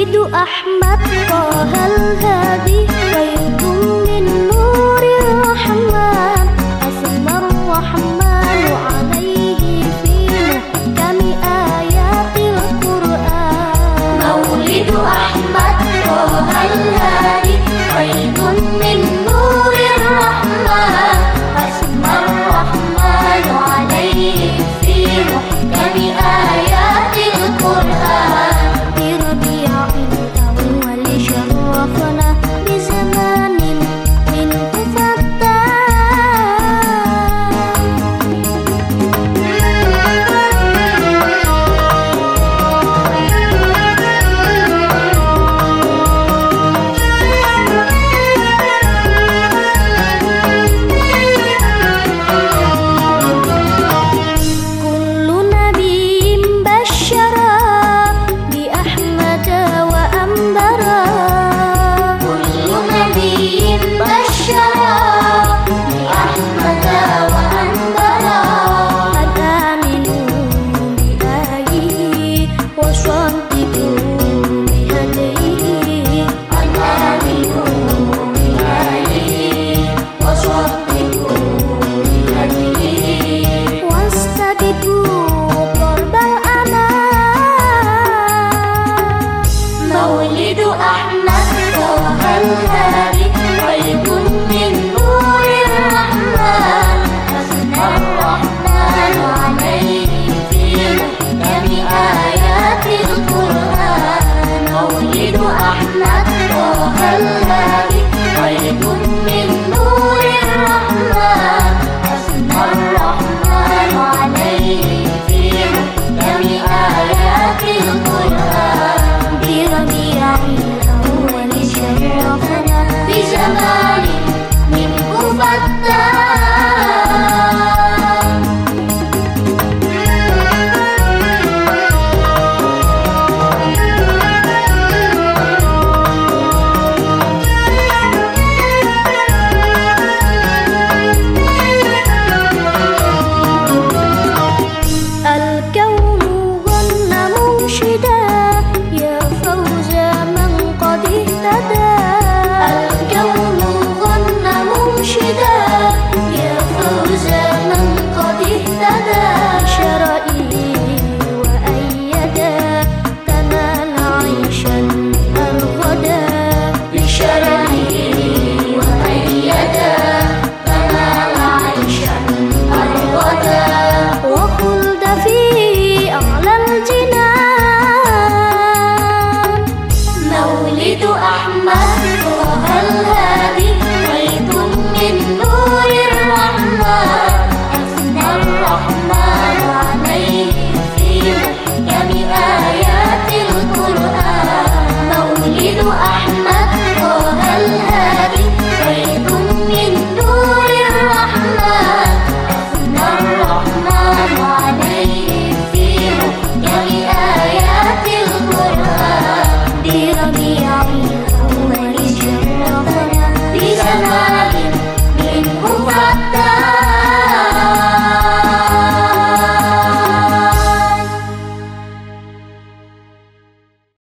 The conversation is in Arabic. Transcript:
سيد أحمد طه الهادي خير من الماء ويل من نور الرحمن. حسب الرحمن عليه في محكم القرآن. بربيع الأول شرفنا بجمال